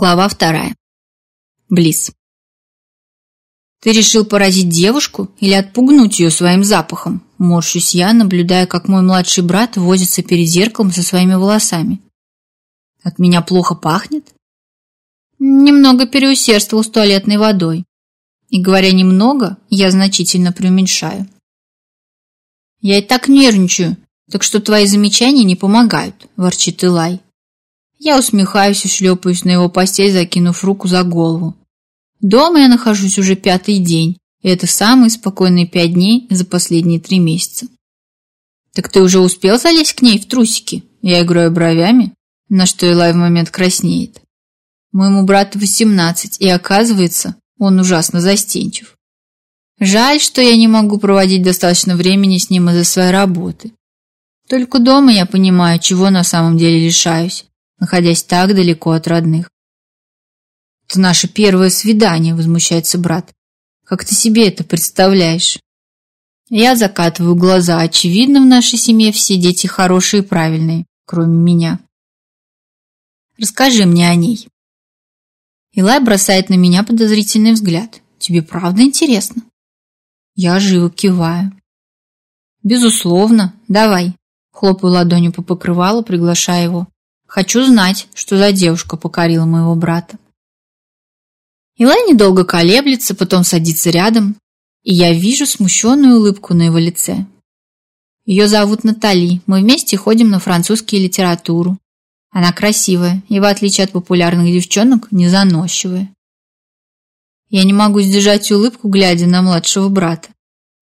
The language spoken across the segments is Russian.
Глава вторая. Близ. «Ты решил поразить девушку или отпугнуть ее своим запахом?» Морщусь я, наблюдая, как мой младший брат возится перед зеркалом со своими волосами. «От меня плохо пахнет?» Немного переусердствовал с туалетной водой. И говоря «немного», я значительно преуменьшаю. «Я и так нервничаю, так что твои замечания не помогают», – ворчит Илай. Я усмехаюсь и шлепаюсь на его постель, закинув руку за голову. Дома я нахожусь уже пятый день, и это самые спокойные пять дней за последние три месяца. «Так ты уже успел залезть к ней в трусики?» Я играю бровями, на что Илай в момент краснеет. Моему брату 18, и оказывается, он ужасно застенчив. Жаль, что я не могу проводить достаточно времени с ним из-за своей работы. Только дома я понимаю, чего на самом деле лишаюсь находясь так далеко от родных. «Это наше первое свидание», — возмущается брат. «Как ты себе это представляешь?» Я закатываю глаза. Очевидно, в нашей семье все дети хорошие и правильные, кроме меня. «Расскажи мне о ней». Илай бросает на меня подозрительный взгляд. «Тебе правда интересно?» Я живо киваю. «Безусловно. Давай». Хлопаю ладонью по покрывалу, приглашая его. Хочу знать, что за девушка покорила моего брата. Илай недолго колеблется, потом садится рядом, и я вижу смущенную улыбку на его лице. Ее зовут Натали, мы вместе ходим на французские литературу. Она красивая и, в отличие от популярных девчонок, не заносчивая. Я не могу сдержать улыбку, глядя на младшего брата.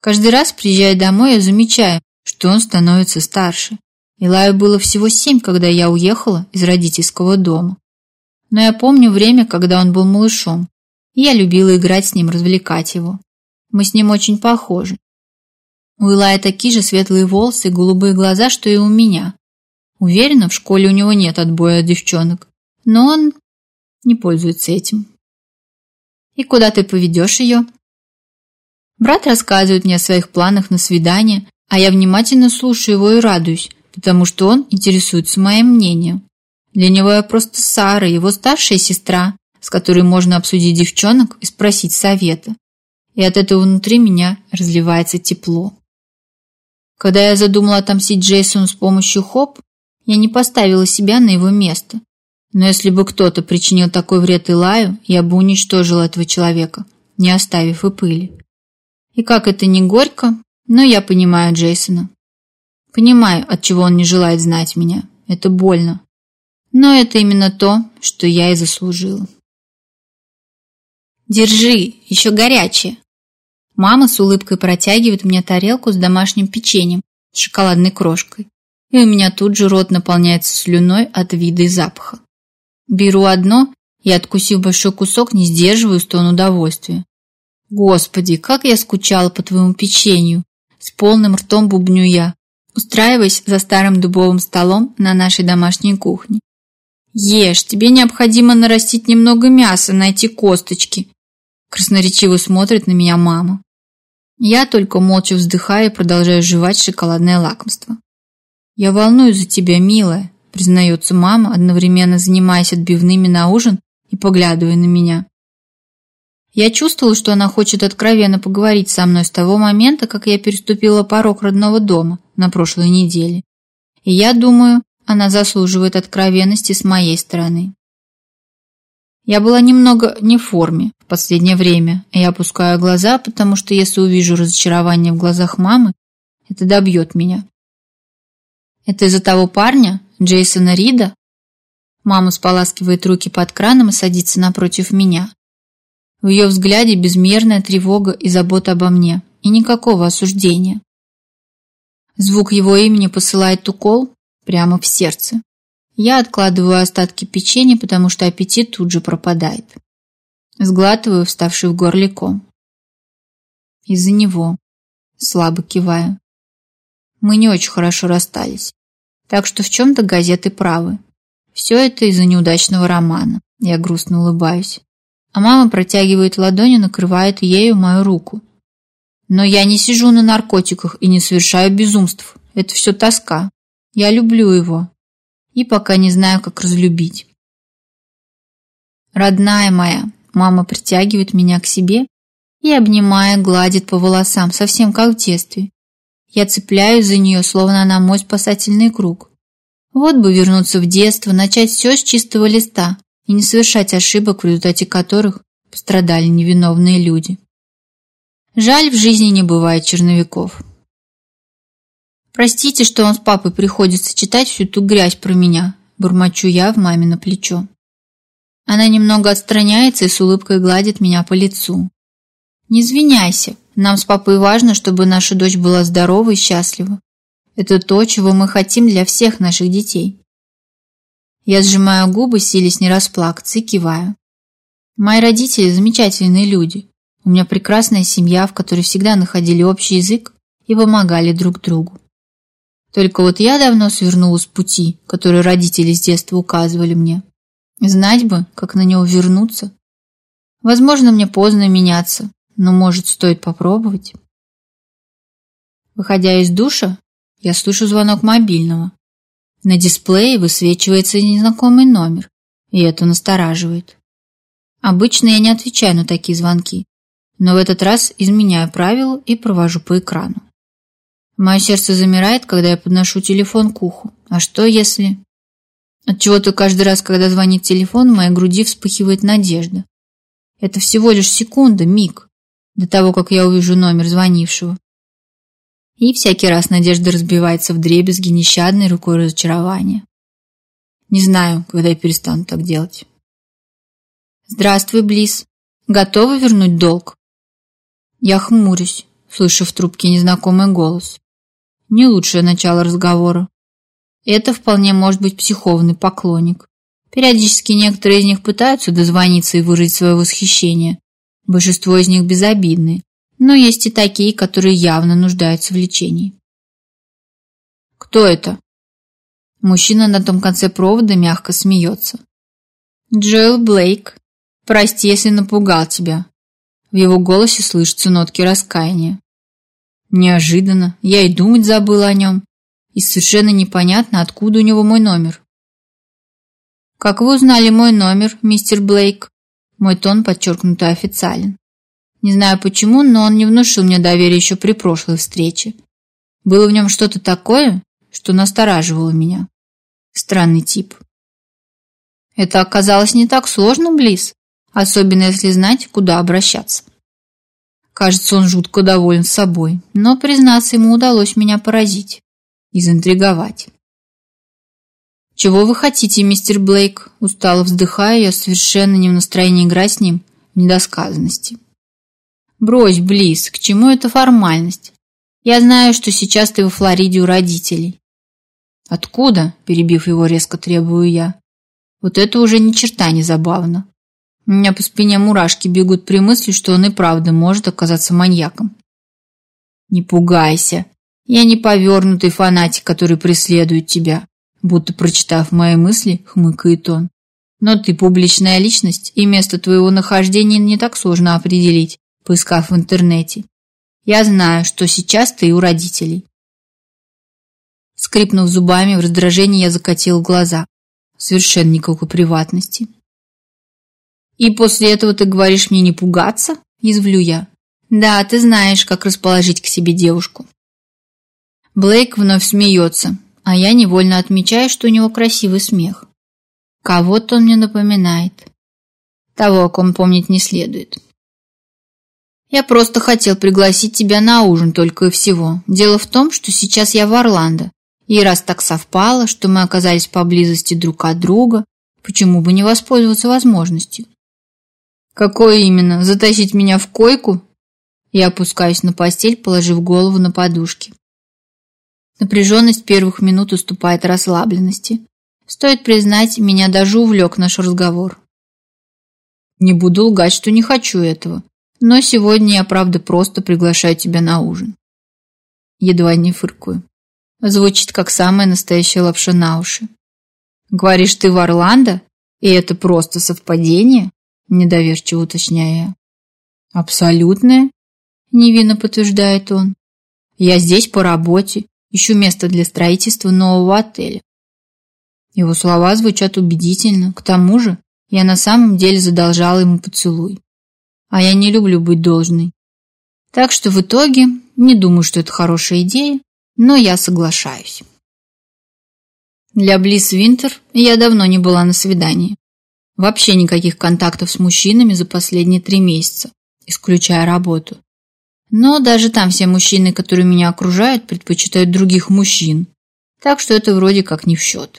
Каждый раз, приезжая домой, я замечаю, что он становится старше. Илая было всего семь, когда я уехала из родительского дома. Но я помню время, когда он был малышом, и я любила играть с ним, развлекать его. Мы с ним очень похожи. У Илая такие же светлые волосы и голубые глаза, что и у меня. Уверена, в школе у него нет отбоя от девчонок, но он не пользуется этим. И куда ты поведешь ее? Брат рассказывает мне о своих планах на свидание, а я внимательно слушаю его и радуюсь, потому что он интересуется моим мнением. Для него я просто Сара, его старшая сестра, с которой можно обсудить девчонок и спросить совета. И от этого внутри меня разливается тепло. Когда я задумала отомстить Джейсону с помощью Хоп, я не поставила себя на его место. Но если бы кто-то причинил такой вред Илаю, я бы уничтожила этого человека, не оставив и пыли. И как это не горько, но я понимаю Джейсона. Понимаю, от чего он не желает знать меня. Это больно. Но это именно то, что я и заслужила. Держи, еще горячее. Мама с улыбкой протягивает мне тарелку с домашним печеньем с шоколадной крошкой. И у меня тут же рот наполняется слюной от вида и запаха. Беру одно и, откусив большой кусок, не сдерживаю стон удовольствия. Господи, как я скучала по твоему печенью! С полным ртом бубню я, Устраиваясь за старым дубовым столом на нашей домашней кухне. «Ешь, тебе необходимо нарастить немного мяса, найти косточки». Красноречиво смотрит на меня мама. Я только молча вздыхаю и продолжаю жевать шоколадное лакомство. «Я волнуюсь за тебя, милая», признается мама, одновременно занимаясь отбивными на ужин и поглядывая на меня. Я чувствовал, что она хочет откровенно поговорить со мной с того момента, как я переступила порог родного дома на прошлой неделе. И я думаю, она заслуживает откровенности с моей стороны. Я была немного не в форме в последнее время, и я опускаю глаза, потому что если увижу разочарование в глазах мамы, это добьет меня. Это из-за того парня, Джейсона Рида? Мама споласкивает руки под краном и садится напротив меня. В ее взгляде безмерная тревога и забота обо мне, и никакого осуждения. Звук его имени посылает укол прямо в сердце. Я откладываю остатки печенья, потому что аппетит тут же пропадает. Сглатываю вставший в горле ком. Из-за него. Слабо киваю. Мы не очень хорошо расстались. Так что в чем-то газеты правы. Все это из-за неудачного романа. Я грустно улыбаюсь а мама протягивает ладонь и накрывает ею мою руку. Но я не сижу на наркотиках и не совершаю безумств. Это все тоска. Я люблю его. И пока не знаю, как разлюбить. Родная моя, мама притягивает меня к себе и, обнимая, гладит по волосам, совсем как в детстве. Я цепляюсь за нее, словно она мой спасательный круг. Вот бы вернуться в детство, начать все с чистого листа, и не совершать ошибок, в результате которых пострадали невиновные люди. Жаль, в жизни не бывает черновиков. Простите, что он с папой приходится читать всю ту грязь про меня, бурмочу я в маме на плечо. Она немного отстраняется и с улыбкой гладит меня по лицу. Не извиняйся, нам с папой важно, чтобы наша дочь была здорова и счастлива. Это то, чего мы хотим для всех наших детей. Я сжимаю губы, силясь не расплакаться, и киваю. Мои родители замечательные люди. У меня прекрасная семья, в которой всегда находили общий язык и помогали друг другу. Только вот я давно свернула с пути, который родители с детства указывали мне. Знать бы, как на него вернуться. Возможно, мне поздно меняться, но, может, стоит попробовать. Выходя из душа, я слышу звонок мобильного. На дисплее высвечивается незнакомый номер, и это настораживает. Обычно я не отвечаю на такие звонки, но в этот раз изменяю правила и провожу по экрану. Мое сердце замирает, когда я подношу телефон к уху. А что если... Отчего-то каждый раз, когда звонит телефон, в моей груди вспыхивает надежда. Это всего лишь секунда, миг, до того, как я увижу номер звонившего. И всякий раз надежда разбивается вдребезги нещадной рукой разочарования. Не знаю, когда я перестану так делать. Здравствуй, Близ. Готова вернуть долг? Я хмурюсь, слышу в трубке незнакомый голос. Не лучшее начало разговора. Это вполне может быть психованный поклонник. Периодически некоторые из них пытаются дозвониться и выразить свое восхищение. Большинство из них безобидны. Но есть и такие, которые явно нуждаются в лечении. «Кто это?» Мужчина на том конце провода мягко смеется. «Джоэл Блейк, прости, если напугал тебя». В его голосе слышатся нотки раскаяния. Неожиданно, я и думать забыла о нем, и совершенно непонятно, откуда у него мой номер. «Как вы узнали мой номер, мистер Блейк?» Мой тон подчеркнуто официален. Не знаю почему, но он не внушил мне доверия еще при прошлой встрече. Было в нем что-то такое, что настораживало меня. Странный тип. Это оказалось не так сложно, Близ, особенно если знать, куда обращаться. Кажется, он жутко доволен собой, но, признаться, ему удалось меня поразить и заинтриговать. «Чего вы хотите, мистер Блейк?» Устало вздыхая, я совершенно не в настроении играть с ним в недосказанности. Брось, Близ, к чему эта формальность? Я знаю, что сейчас ты во Флориде у родителей. Откуда? Перебив его, резко требую я. Вот это уже ни черта не забавно. У меня по спине мурашки бегут при мысли, что он и правда может оказаться маньяком. Не пугайся. Я не повернутый фанатик, который преследует тебя. Будто прочитав мои мысли, хмыкает он. Но ты публичная личность, и место твоего нахождения не так сложно определить поискав в интернете. Я знаю, что сейчас ты у родителей. Скрипнув зубами, в раздражении я закатил глаза. Совершенно никакой приватности. «И после этого ты говоришь мне не пугаться?» – Извлю я. «Да, ты знаешь, как расположить к себе девушку». Блейк вновь смеется, а я невольно отмечаю, что у него красивый смех. Кого-то он мне напоминает. Того, о ком помнить не следует. Я просто хотел пригласить тебя на ужин только и всего. Дело в том, что сейчас я в Орландо. И раз так совпало, что мы оказались поблизости друг от друга, почему бы не воспользоваться возможностью? Какое именно? Затащить меня в койку? Я опускаюсь на постель, положив голову на подушки. Напряженность первых минут уступает расслабленности. Стоит признать, меня даже увлек наш разговор. Не буду лгать, что не хочу этого. Но сегодня я правда просто приглашаю тебя на ужин. Едва не фыркую. Звучит как самая настоящая лапша на уши. Говоришь, ты в Орландо? И это просто совпадение? Недоверчиво уточняя. Абсолютное? Невинно подтверждает он. Я здесь по работе. Ищу место для строительства нового отеля. Его слова звучат убедительно. К тому же я на самом деле задолжала ему поцелуй а я не люблю быть должной. Так что в итоге не думаю, что это хорошая идея, но я соглашаюсь. Для Близ Винтер я давно не была на свидании. Вообще никаких контактов с мужчинами за последние три месяца, исключая работу. Но даже там все мужчины, которые меня окружают, предпочитают других мужчин. Так что это вроде как не в счет.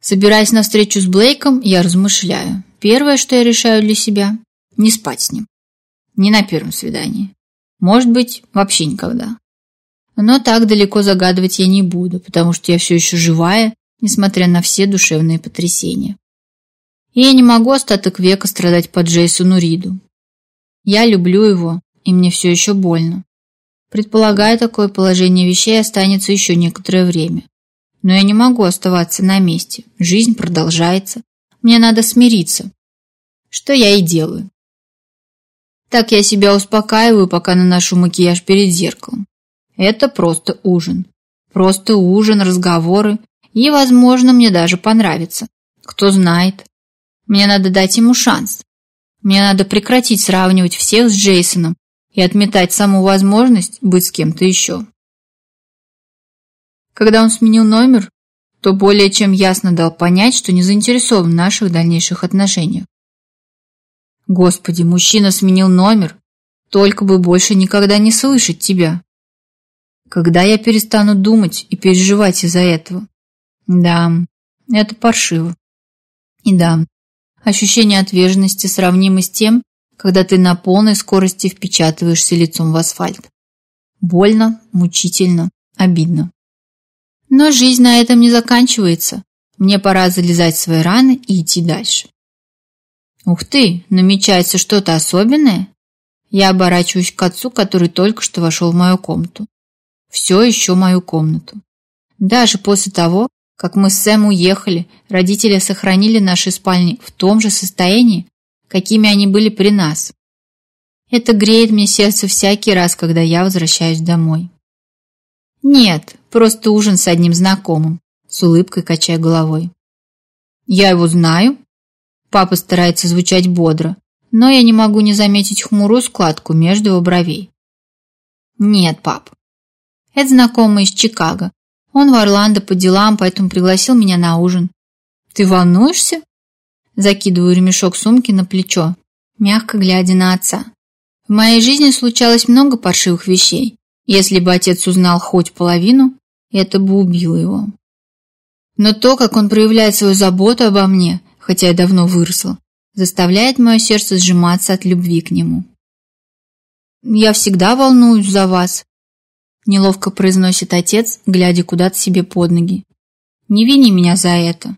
Собираясь на встречу с Блейком, я размышляю. Первое, что я решаю для себя, не спать с ним. Не на первом свидании. Может быть, вообще никогда. Но так далеко загадывать я не буду, потому что я все еще живая, несмотря на все душевные потрясения. И я не могу остаток века страдать по Джейсону Риду. Я люблю его, и мне все еще больно. Предполагаю, такое положение вещей останется еще некоторое время. Но я не могу оставаться на месте. Жизнь продолжается. Мне надо смириться. Что я и делаю. Так я себя успокаиваю, пока наношу макияж перед зеркалом. Это просто ужин. Просто ужин, разговоры. И, возможно, мне даже понравится. Кто знает. Мне надо дать ему шанс. Мне надо прекратить сравнивать всех с Джейсоном и отметать саму возможность быть с кем-то еще. Когда он сменил номер, то более чем ясно дал понять, что не заинтересован в наших дальнейших отношениях. Господи, мужчина сменил номер. Только бы больше никогда не слышать тебя. Когда я перестану думать и переживать из-за этого? Да, это паршиво. И да, ощущение отверженности сравнимо с тем, когда ты на полной скорости впечатываешься лицом в асфальт. Больно, мучительно, обидно. Но жизнь на этом не заканчивается. Мне пора залезать в свои раны и идти дальше. Ух ты, намечается что-то особенное? Я оборачиваюсь к отцу, который только что вошел в мою комнату. Все еще мою комнату. Даже после того, как мы с Сэм уехали, родители сохранили наши спальни в том же состоянии, какими они были при нас. Это греет мне сердце всякий раз, когда я возвращаюсь домой. Нет, просто ужин с одним знакомым, с улыбкой качая головой. Я его знаю, Папа старается звучать бодро, но я не могу не заметить хмурую складку между его бровей. Нет, пап. Это знакомый из Чикаго. Он в Орландо по делам, поэтому пригласил меня на ужин. Ты волнуешься? Закидываю ремешок сумки на плечо, мягко глядя на отца. В моей жизни случалось много паршивых вещей. Если бы отец узнал хоть половину, это бы убило его. Но то, как он проявляет свою заботу обо мне, хотя я давно выросла, заставляет мое сердце сжиматься от любви к нему. «Я всегда волнуюсь за вас», – неловко произносит отец, глядя куда-то себе под ноги. «Не вини меня за это».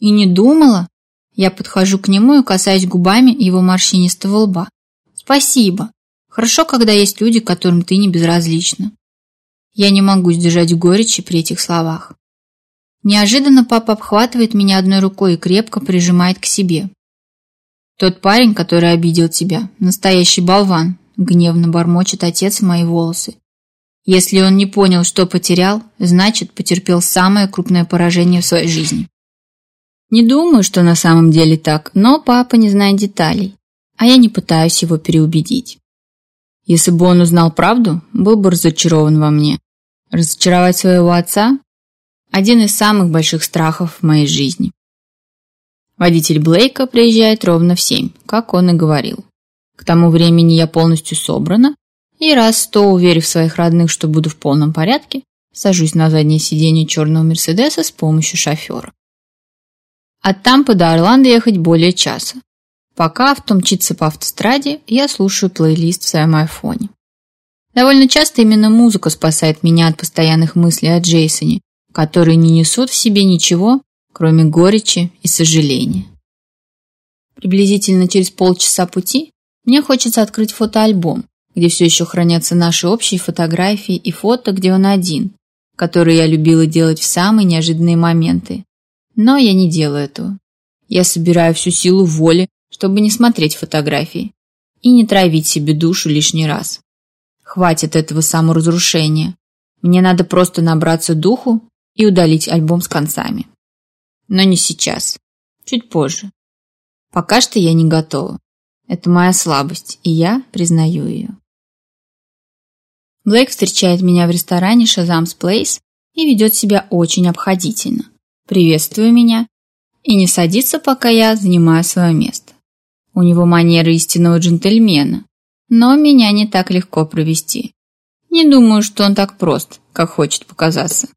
«И не думала?» Я подхожу к нему и касаюсь губами его морщинистого лба. «Спасибо. Хорошо, когда есть люди, которым ты не безразлична». Я не могу сдержать горечи при этих словах. Неожиданно папа обхватывает меня одной рукой и крепко прижимает к себе. «Тот парень, который обидел тебя, настоящий болван», – гневно бормочет отец в мои волосы. «Если он не понял, что потерял, значит, потерпел самое крупное поражение в своей жизни». Не думаю, что на самом деле так, но папа не знает деталей, а я не пытаюсь его переубедить. Если бы он узнал правду, был бы разочарован во мне. Разочаровать своего отца один из самых больших страхов в моей жизни. Водитель Блейка приезжает ровно в семь, как он и говорил. К тому времени я полностью собрана, и раз сто уверив своих родных, что буду в полном порядке, сажусь на заднее сиденье черного Мерседеса с помощью шофера. А от Тампы до Орландо ехать более часа. Пока авто мчится по автостраде, я слушаю плейлист в своем айфоне. Довольно часто именно музыка спасает меня от постоянных мыслей о Джейсоне которые не несут в себе ничего, кроме горечи и сожаления. Приблизительно через полчаса пути мне хочется открыть фотоальбом, где все еще хранятся наши общие фотографии и фото, где он один, которые я любила делать в самые неожиданные моменты. Но я не делаю этого. Я собираю всю силу воли, чтобы не смотреть фотографии и не травить себе душу лишний раз. Хватит этого саморазрушения. Мне надо просто набраться духу и удалить альбом с концами. Но не сейчас. Чуть позже. Пока что я не готова. Это моя слабость, и я признаю ее. Блейк встречает меня в ресторане Shazam's Place и ведет себя очень обходительно. Приветствую меня и не садится, пока я занимаю свое место. У него манеры истинного джентльмена, но меня не так легко провести. Не думаю, что он так прост, как хочет показаться.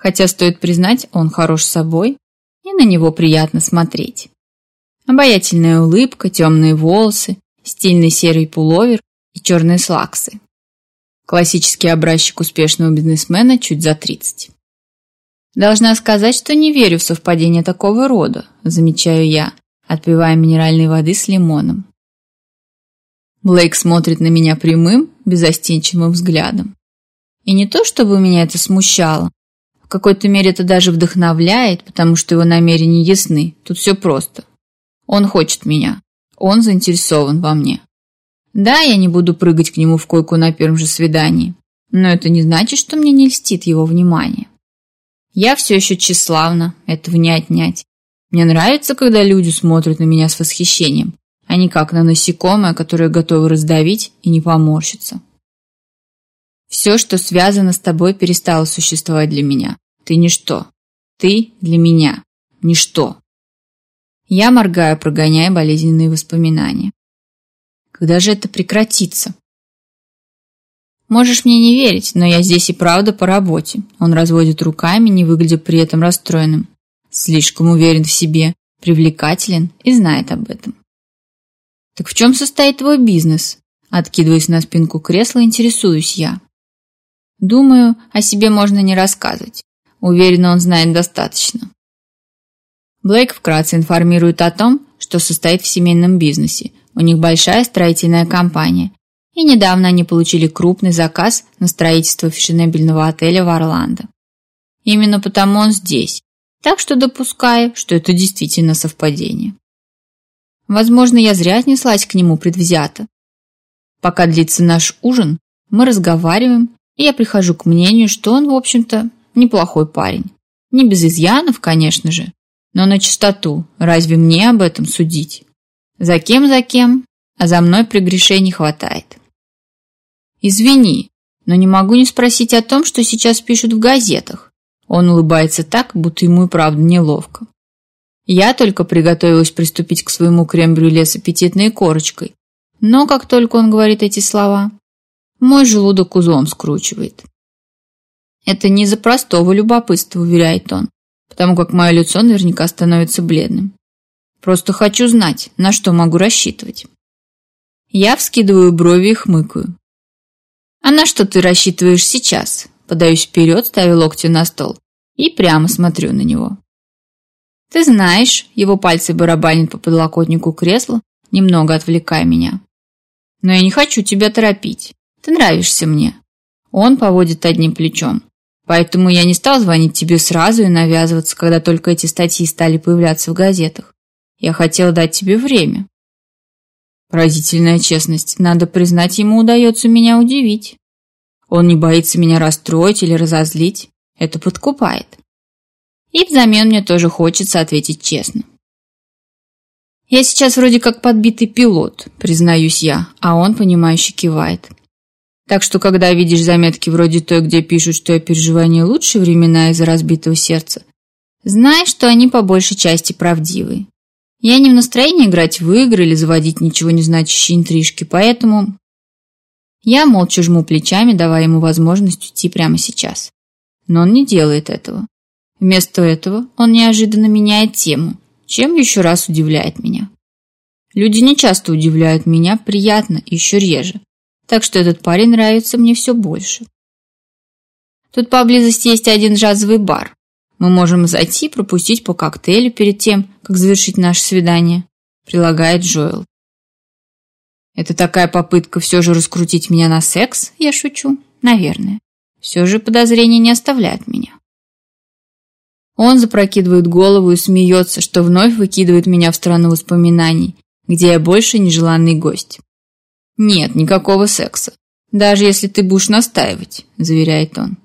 Хотя стоит признать, он хорош собой, и на него приятно смотреть. Обаятельная улыбка, темные волосы, стильный серый пуловер и черные слаксы. Классический образчик успешного бизнесмена чуть за 30. Должна сказать, что не верю в совпадение такого рода, замечаю я, отпивая минеральной воды с лимоном. Блейк смотрит на меня прямым, безостенчивым взглядом. И не то, чтобы меня это смущало, в какой-то мере это даже вдохновляет, потому что его намерения ясны. Тут все просто. Он хочет меня. Он заинтересован во мне. Да, я не буду прыгать к нему в койку на первом же свидании, но это не значит, что мне не льстит его внимание. Я все еще тщеславна, этого не отнять. Мне нравится, когда люди смотрят на меня с восхищением, а не как на насекомое, которое готово раздавить и не поморщится. Все, что связано с тобой, перестало существовать для меня. Ты ничто. Ты для меня. Ничто. Я моргаю, прогоняя болезненные воспоминания. Когда же это прекратится? Можешь мне не верить, но я здесь и правда по работе. Он разводит руками, не выглядя при этом расстроенным. Слишком уверен в себе, привлекателен и знает об этом. Так в чем состоит твой бизнес? Откидываясь на спинку кресла, интересуюсь я. Думаю, о себе можно не рассказывать. Уверена, он знает достаточно. Блейк вкратце информирует о том, что состоит в семейном бизнесе. У них большая строительная компания. И недавно они получили крупный заказ на строительство фешенебельного отеля в Орландо. Именно потому он здесь. Так что допускаю, что это действительно совпадение. Возможно, я зря отнеслась к нему предвзято. Пока длится наш ужин, мы разговариваем, и я прихожу к мнению, что он, в общем-то, неплохой парень. Не без изъянов, конечно же, но на чистоту. Разве мне об этом судить? За кем, за кем? А за мной прегрешений хватает. Извини, но не могу не спросить о том, что сейчас пишут в газетах. Он улыбается так, будто ему и правда неловко. Я только приготовилась приступить к своему крем-брюле с аппетитной корочкой. Но как только он говорит эти слова, мой желудок узлом скручивает. Это не из-за простого любопытства, уверяет он, потому как мое лицо наверняка становится бледным. Просто хочу знать, на что могу рассчитывать. Я вскидываю брови и хмыкаю. А на что ты рассчитываешь сейчас? Подаюсь вперед, ставя локти на стол и прямо смотрю на него. Ты знаешь, его пальцы барабанят по подлокотнику кресла, немного отвлекая меня. Но я не хочу тебя торопить. Ты нравишься мне. Он поводит одним плечом. Поэтому я не стал звонить тебе сразу и навязываться, когда только эти статьи стали появляться в газетах. Я хотел дать тебе время. Поразительная честность. Надо признать, ему удается меня удивить. Он не боится меня расстроить или разозлить. Это подкупает. И взамен мне тоже хочется ответить честно. Я сейчас вроде как подбитый пилот, признаюсь я, а он, понимающе кивает. Так что, когда видишь заметки вроде той, где пишут, что я переживаю лучшие времена из-за разбитого сердца, знай, что они по большей части правдивы. Я не в настроении играть в игры или заводить ничего не значащие интрижки, поэтому я молча жму плечами, давая ему возможность уйти прямо сейчас. Но он не делает этого. Вместо этого он неожиданно меняет тему, чем еще раз удивляет меня. Люди не часто удивляют меня, приятно, еще реже так что этот парень нравится мне все больше. Тут поблизости есть один джазовый бар. Мы можем зайти и пропустить по коктейлю перед тем, как завершить наше свидание, прилагает Джоэл. Это такая попытка все же раскрутить меня на секс? Я шучу. Наверное. Все же подозрения не оставляют меня. Он запрокидывает голову и смеется, что вновь выкидывает меня в страну воспоминаний, где я больше нежеланный гость. Нет никакого секса. Даже если ты будешь настаивать, заверяет он.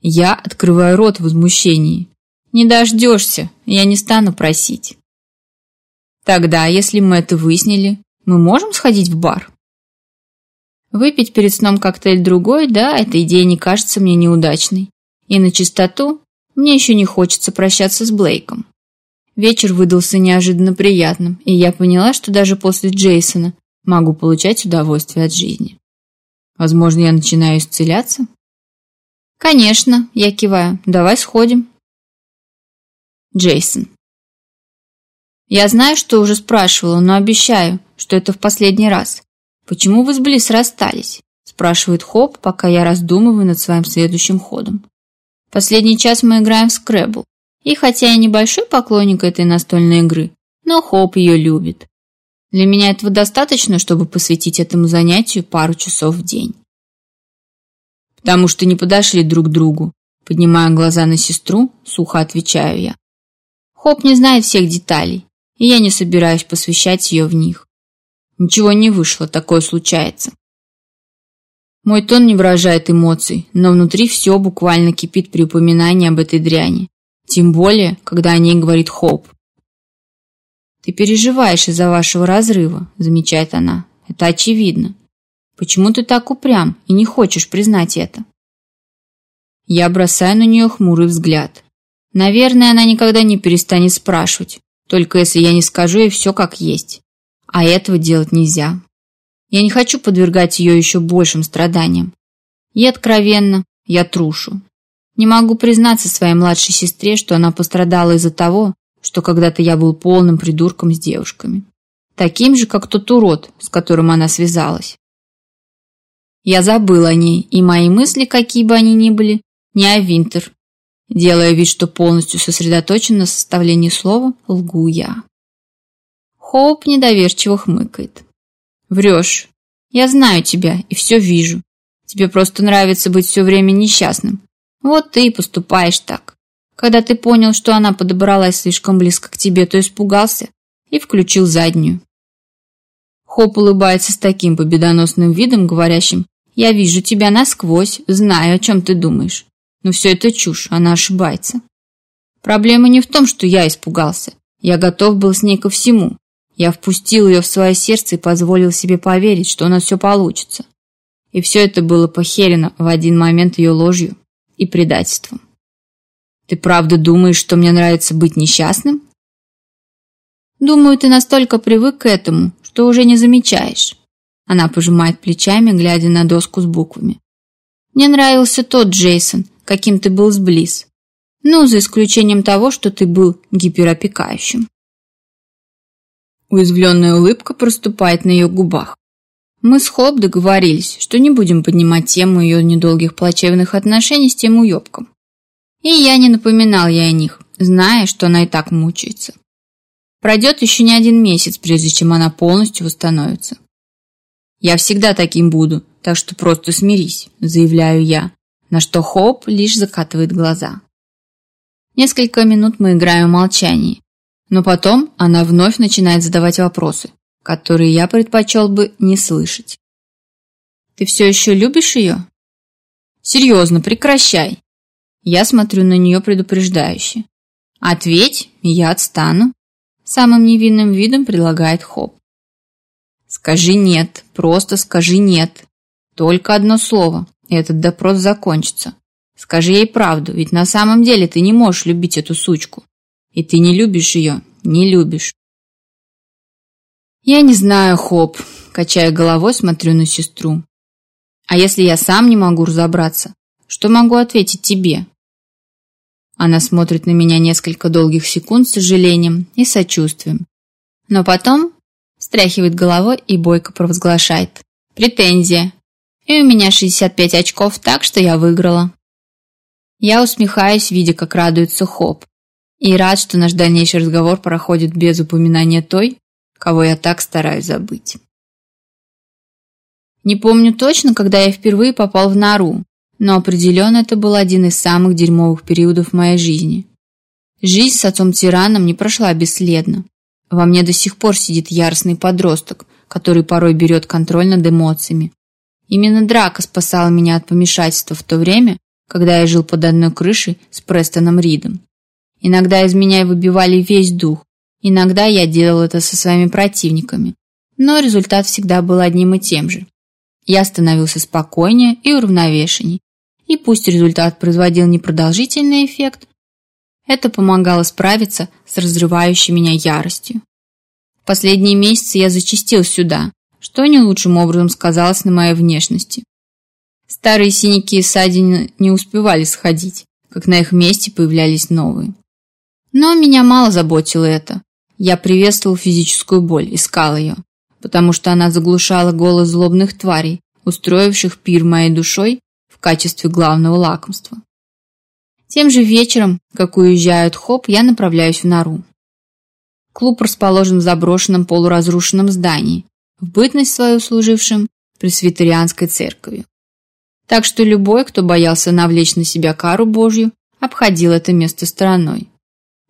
Я открываю рот в возмущении. Не дождешься, я не стану просить. Тогда, если мы это выяснили, мы можем сходить в бар? Выпить перед сном коктейль другой, да, эта идея не кажется мне неудачной. И на чистоту мне еще не хочется прощаться с Блейком. Вечер выдался неожиданно приятным, и я поняла, что даже после Джейсона могу получать удовольствие от жизни. Возможно, я начинаю исцеляться? Конечно, я киваю. Давай сходим. Джейсон. Я знаю, что уже спрашивала, но обещаю, что это в последний раз. Почему вы с Блис расстались? Спрашивает Хоп, пока я раздумываю над своим следующим ходом. Последний час мы играем в скрэбл. И хотя я небольшой поклонник этой настольной игры, но Хоп ее любит. Для меня этого достаточно, чтобы посвятить этому занятию пару часов в день. Потому что не подошли друг к другу. Поднимая глаза на сестру, сухо отвечаю я. Хоп не знает всех деталей, и я не собираюсь посвящать ее в них. Ничего не вышло, такое случается. Мой тон не выражает эмоций, но внутри все буквально кипит при упоминании об этой дряни. Тем более, когда о ней говорит Хоп. «Ты переживаешь из-за вашего разрыва», — замечает она. «Это очевидно. Почему ты так упрям и не хочешь признать это?» Я бросаю на нее хмурый взгляд. Наверное, она никогда не перестанет спрашивать, только если я не скажу ей все как есть. А этого делать нельзя. Я не хочу подвергать ее еще большим страданиям. И откровенно, я трушу. Не могу признаться своей младшей сестре, что она пострадала из-за того, что когда-то я был полным придурком с девушками. Таким же, как тот урод, с которым она связалась. Я забыл о ней, и мои мысли, какие бы они ни были, не о Винтер. Делая вид, что полностью сосредоточен на составлении слова, лгу я. Хоуп недоверчиво хмыкает. «Врешь. Я знаю тебя и все вижу. Тебе просто нравится быть все время несчастным. Вот ты и поступаешь так. Когда ты понял, что она подобралась слишком близко к тебе, то испугался и включил заднюю. Хоп улыбается с таким победоносным видом, говорящим «Я вижу тебя насквозь, знаю, о чем ты думаешь». Но все это чушь, она ошибается. Проблема не в том, что я испугался. Я готов был с ней ко всему. Я впустил ее в свое сердце и позволил себе поверить, что у нас все получится. И все это было похерено в один момент ее ложью и предательством. Ты правда думаешь, что мне нравится быть несчастным? Думаю, ты настолько привык к этому, что уже не замечаешь. Она пожимает плечами, глядя на доску с буквами. Мне нравился тот Джейсон, каким ты был с Близ. Ну, за исключением того, что ты был гиперопекающим. Уязвленная улыбка проступает на ее губах. Мы с Хоп договорились, что не будем поднимать тему ее недолгих плачевных отношений с тем уебком. И я не напоминал я о них, зная, что она и так мучается. Пройдет еще не один месяц, прежде чем она полностью восстановится. «Я всегда таким буду, так что просто смирись», – заявляю я, на что Хоп лишь закатывает глаза. Несколько минут мы играем в молчании, но потом она вновь начинает задавать вопросы, которые я предпочел бы не слышать. «Ты все еще любишь ее?» «Серьезно, прекращай!» Я смотрю на нее предупреждающе. «Ответь, я отстану», — самым невинным видом предлагает Хоп. «Скажи нет, просто скажи нет. Только одно слово, и этот допрос закончится. Скажи ей правду, ведь на самом деле ты не можешь любить эту сучку. И ты не любишь ее, не любишь». «Я не знаю, Хоп», — качая головой, смотрю на сестру. «А если я сам не могу разобраться, что могу ответить тебе?» Она смотрит на меня несколько долгих секунд с сожалением и сочувствием. Но потом встряхивает головой и бойко провозглашает. «Претензия. И у меня 65 очков, так что я выиграла». Я усмехаюсь, видя, как радуется Хоп. И рад, что наш дальнейший разговор проходит без упоминания той, кого я так стараюсь забыть. Не помню точно, когда я впервые попал в нору, но определенно это был один из самых дерьмовых периодов в моей жизни. Жизнь с отцом-тираном не прошла бесследно. Во мне до сих пор сидит яростный подросток, который порой берет контроль над эмоциями. Именно драка спасала меня от помешательства в то время, когда я жил под одной крышей с Престоном Ридом. Иногда из меня выбивали весь дух, иногда я делал это со своими противниками, но результат всегда был одним и тем же. Я становился спокойнее и уравновешенней, и пусть результат производил непродолжительный эффект, это помогало справиться с разрывающей меня яростью. В последние месяцы я зачастил сюда, что не лучшим образом сказалось на моей внешности. Старые синяки и ссадины не успевали сходить, как на их месте появлялись новые. Но меня мало заботило это. Я приветствовал физическую боль, искал ее, потому что она заглушала голос злобных тварей, устроивших пир моей душой качестве главного лакомства. Тем же вечером, как уезжают Хоп, я направляюсь в нору. Клуб расположен в заброшенном полуразрушенном здании, в бытность свою служившем пресвитерианской церковью. Так что любой, кто боялся навлечь на себя кару Божью, обходил это место стороной.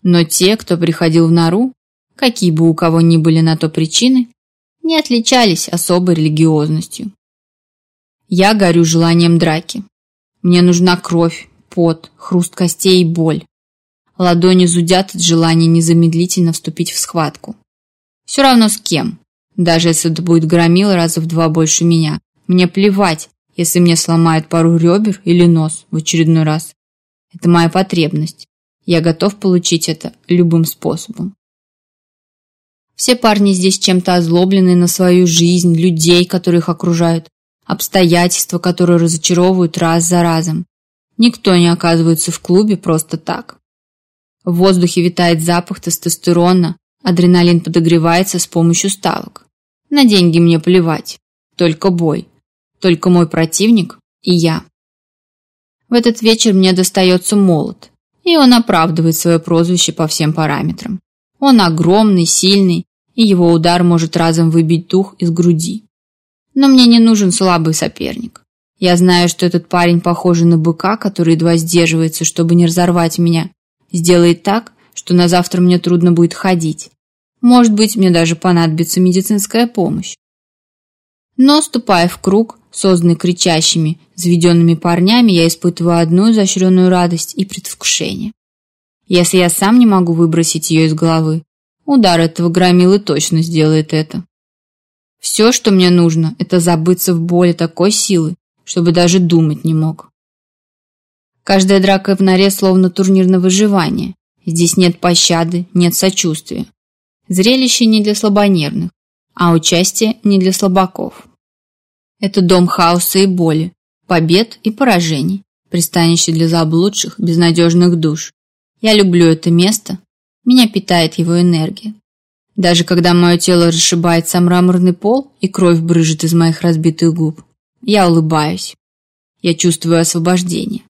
Но те, кто приходил в нору, какие бы у кого ни были на то причины, не отличались особой религиозностью. Я горю желанием драки. Мне нужна кровь, пот, хруст костей и боль. Ладони зудят от желания незамедлительно вступить в схватку. Все равно с кем. Даже если это будет громил раза в два больше меня. Мне плевать, если мне сломают пару ребер или нос в очередной раз. Это моя потребность. Я готов получить это любым способом. Все парни здесь чем-то озлоблены на свою жизнь, людей, которых окружают обстоятельства, которые разочаровывают раз за разом. Никто не оказывается в клубе просто так. В воздухе витает запах тестостерона, адреналин подогревается с помощью ставок. На деньги мне плевать. Только бой. Только мой противник и я. В этот вечер мне достается молот, и он оправдывает свое прозвище по всем параметрам. Он огромный, сильный, и его удар может разом выбить дух из груди но мне не нужен слабый соперник. Я знаю, что этот парень похож на быка, который едва сдерживается, чтобы не разорвать меня. Сделает так, что на завтра мне трудно будет ходить. Может быть, мне даже понадобится медицинская помощь. Но, ступая в круг, созданный кричащими, заведенными парнями, я испытываю одну изощренную радость и предвкушение. Если я сам не могу выбросить ее из головы, удар этого громилы точно сделает это. Все, что мне нужно, это забыться в боли такой силы, чтобы даже думать не мог. Каждая драка в норе словно турнир на выживание. Здесь нет пощады, нет сочувствия. Зрелище не для слабонервных, а участие не для слабаков. Это дом хаоса и боли, побед и поражений, пристанище для заблудших, безнадежных душ. Я люблю это место, меня питает его энергия. Даже когда мое тело расшибается мраморный пол и кровь брыжет из моих разбитых губ, я улыбаюсь. Я чувствую освобождение.